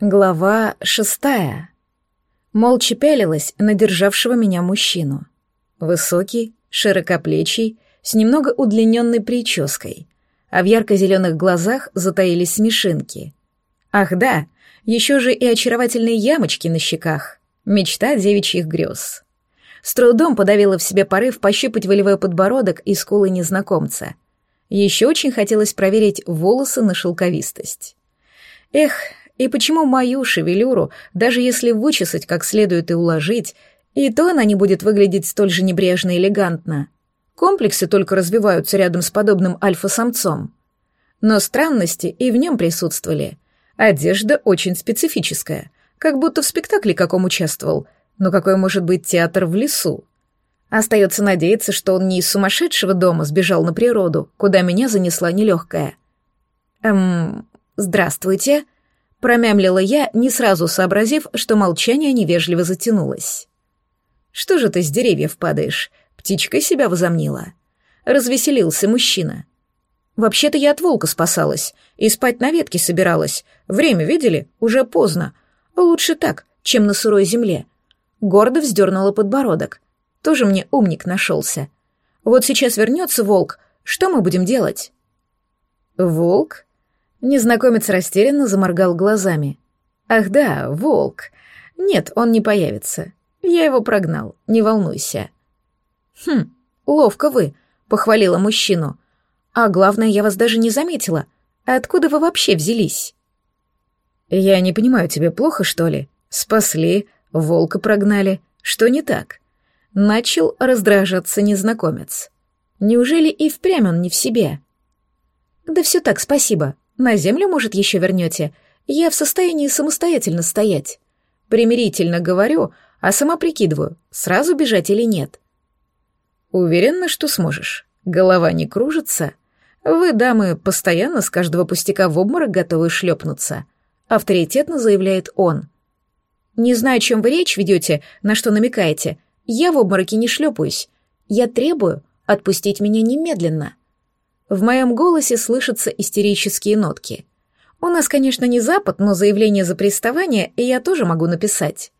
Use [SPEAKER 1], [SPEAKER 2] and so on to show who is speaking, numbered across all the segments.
[SPEAKER 1] Глава шестая. Молча пялилась на державшего меня мужчину. Высокий, широкоплечий, с немного удлиненной прической, а в ярко-зеленых глазах затаились смешинки. Ах да, еще же и очаровательные ямочки на щеках. Мечта девичьих грез. С трудом подавила в себе порыв пощупать волевой подбородок и скулы незнакомца. Еще очень хотелось проверить волосы на шелковистость. Эх, и почему мою шевелюру, даже если вычесать как следует и уложить, и то она не будет выглядеть столь же небрежно и элегантно? Комплексы только развиваются рядом с подобным альфа-самцом. Но странности и в нем присутствовали. Одежда очень специфическая, как будто в спектакле каком участвовал. Но какой может быть театр в лесу? Остается надеяться, что он не из сумасшедшего дома сбежал на природу, куда меня занесла нелегкая. «Эм, здравствуйте», Промямлила я, не сразу сообразив, что молчание невежливо затянулось. «Что же ты с деревьев падаешь? Птичка себя возомнила». Развеселился мужчина. «Вообще-то я от волка спасалась и спать на ветке собиралась. Время видели? Уже поздно. Лучше так, чем на сырой земле». Гордо вздернула подбородок. Тоже мне умник нашелся. Вот сейчас вернется волк, что мы будем делать? Волк? Незнакомец растерянно заморгал глазами. «Ах да, волк. Нет, он не появится. Я его прогнал, не волнуйся». «Хм, ловко вы», — похвалила мужчину. «А главное, я вас даже не заметила. Откуда вы вообще взялись?» «Я не понимаю, тебе плохо, что ли? Спасли, волка прогнали. Что не так?» Начал раздражаться незнакомец. «Неужели и впрямь он не в себе?» «Да все так, спасибо. На землю, может, еще вернете? Я в состоянии самостоятельно стоять. Примирительно говорю, а сама прикидываю, сразу бежать или нет. Уверена, что сможешь. Голова не кружится. Вы, дамы, постоянно с каждого пустяка в обморок готовы шлепнуться. Авторитетно заявляет он. Не знаю, о чем вы речь ведете, на что намекаете. Я в обмороке не шлепаюсь. Я требую отпустить меня немедленно. В моем голосе слышатся истерические нотки. У нас, конечно, не Запад, но заявление за приставание я тоже могу написать.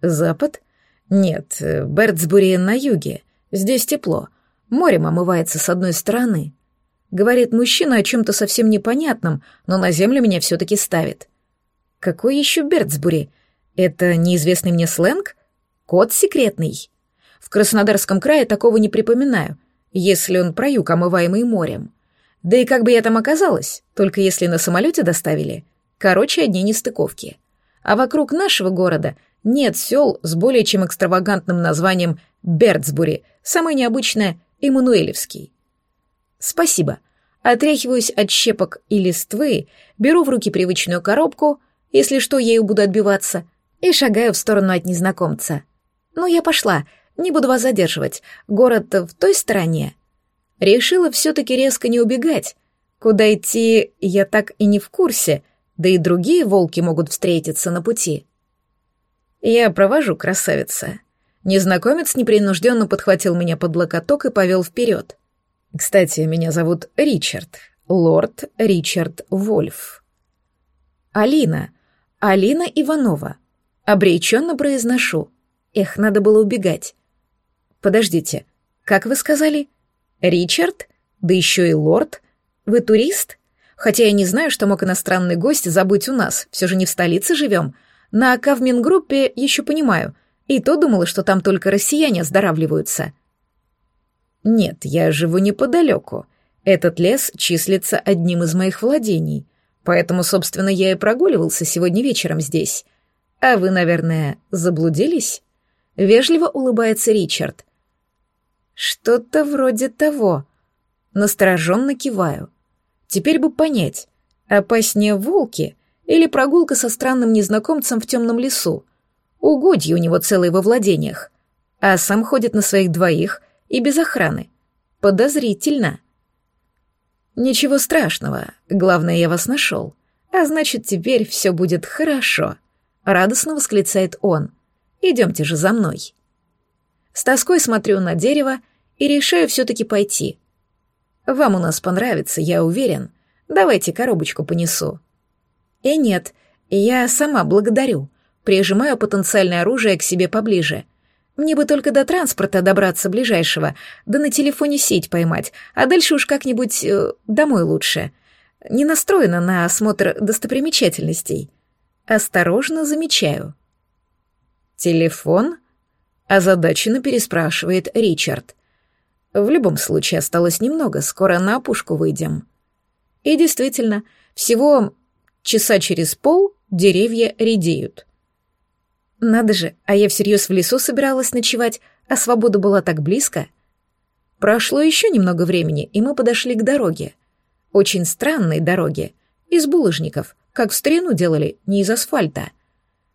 [SPEAKER 1] Запад? Нет, Бердсбури на юге. Здесь тепло. Морем омывается с одной стороны. Говорит мужчина о чем-то совсем непонятном, но на землю меня все-таки ставит. Какой еще Бердсбури? Это неизвестный мне сленг? Код секретный? В Краснодарском крае такого не припоминаю — если он про юг, омываемый морем. Да и как бы я там оказалась, только если на самолете доставили. Короче, одни нестыковки. А вокруг нашего города нет сел с более чем экстравагантным названием Бердсбури, самое необычное — Эммануэлевский. Спасибо. Отряхиваюсь от щепок и листвы, беру в руки привычную коробку, если что, ею буду отбиваться, и шагаю в сторону от незнакомца. Ну, я пошла, не буду вас задерживать. Город в той стороне. Решила все-таки резко не убегать. Куда идти, я так и не в курсе, да и другие волки могут встретиться на пути. Я провожу, красавица. Незнакомец непринужденно подхватил меня под локоток и повел вперед. Кстати, меня зовут Ричард, лорд Ричард Вольф. Алина, Алина Иванова. Обреченно произношу. Эх, надо было убегать. Подождите, как вы сказали? Ричард? Да еще и лорд? Вы турист? Хотя я не знаю, что мог иностранный гость забыть у нас, все же не в столице живем. На Кавмин-группе еще понимаю, и то думала, что там только россияне оздоравливаются. Нет, я живу неподалеку. Этот лес числится одним из моих владений, поэтому, собственно, я и прогуливался сегодня вечером здесь. А вы, наверное, заблудились? Вежливо улыбается Ричард. Что-то вроде того. Настороженно киваю. Теперь бы понять, опаснее волки или прогулка со странным незнакомцем в темном лесу. Угодья у него целые во владениях. А сам ходит на своих двоих и без охраны. Подозрительно. Ничего страшного, главное, я вас нашел. А значит, теперь все будет хорошо. Радостно восклицает он. Идемте же за мной. С тоской смотрю на дерево и решаю все-таки пойти. Вам у нас понравится, я уверен. Давайте коробочку понесу. И э, нет, Я сама благодарю. Прижимаю потенциальное оружие к себе поближе. Мне бы только до транспорта добраться ближайшего, да на телефоне сеть поймать, а дальше уж как-нибудь э, домой лучше. Не настроена на осмотр достопримечательностей. Осторожно замечаю. «Телефон?» — озадаченно переспрашивает Ричард. «В любом случае осталось немного, скоро на опушку выйдем». И действительно, всего часа через пол деревья редеют. Надо же, а я всерьез в лесу собиралась ночевать, а свобода была так близко. Прошло еще немного времени, и мы подошли к дороге. Очень странной дороге, из булыжников, как в старину делали, не из асфальта.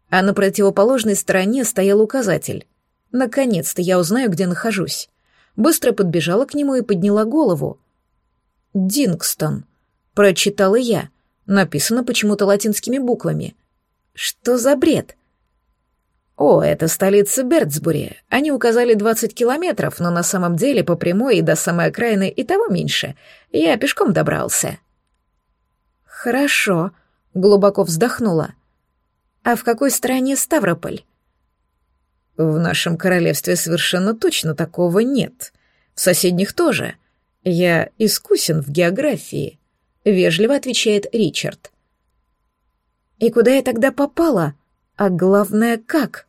[SPEAKER 1] А на противоположной стороне стоял указатель. Наконец-то я узнаю, где нахожусь. Быстро подбежала к нему и подняла голову. «Дингстон», — прочитала я. Написано почему-то латинскими буквами. «Что за бред?» «О, это столица Бердсбури. Они указали 20 километров, но на самом деле по прямой и до самой окраины и того меньше. Я пешком добрался». «Хорошо», — глубоко вздохнула. «А в какой стране Ставрополь?» «В нашем королевстве совершенно точно такого нет. В соседних тоже. Я искусен в географии», — вежливо отвечает Ричард. «И куда я тогда попала?» А главное, как?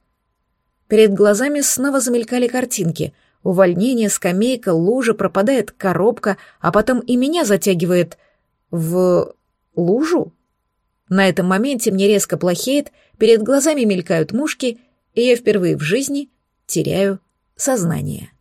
[SPEAKER 1] Перед глазами снова замелькали картинки. Увольнение, скамейка, лужа, пропадает коробка, а потом и меня затягивает в лужу. На этом моменте мне резко плохеет, перед глазами мелькают мушки, и я впервые в жизни теряю сознание.